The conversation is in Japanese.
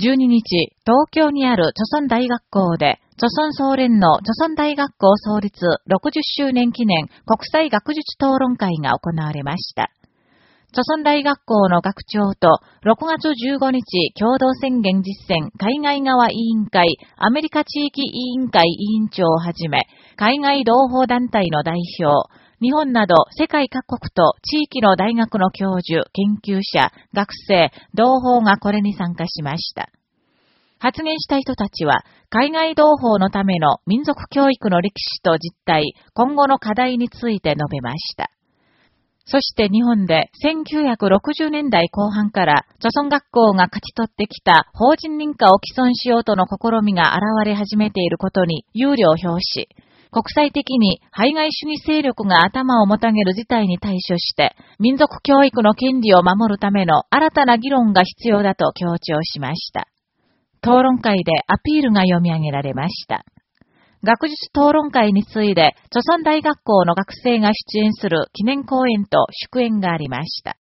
12日、東京にある著村大学校で、著村総連の著村大学校創立60周年記念国際学術討論会が行われました。著村大学校の学長と6月15日共同宣言実践海外側委員会アメリカ地域委員会委員長をはじめ海外同胞団体の代表日本など世界各国と地域の大学の教授、研究者、学生、同胞がこれに参加しました。発言した人たちは、海外同胞のための民族教育の歴史と実態、今後の課題について述べました。そして日本で1960年代後半から著村学校が勝ち取ってきた法人認可を既存しようとの試みが現れ始めていることに有料を表し、国際的に排外主義勢力が頭をもたげる事態に対処して、民族教育の権利を守るための新たな議論が必要だと強調しました。討論会でアピールが読み上げられました。学術討論会に次いで、著村大学校の学生が出演する記念講演と祝宴がありました。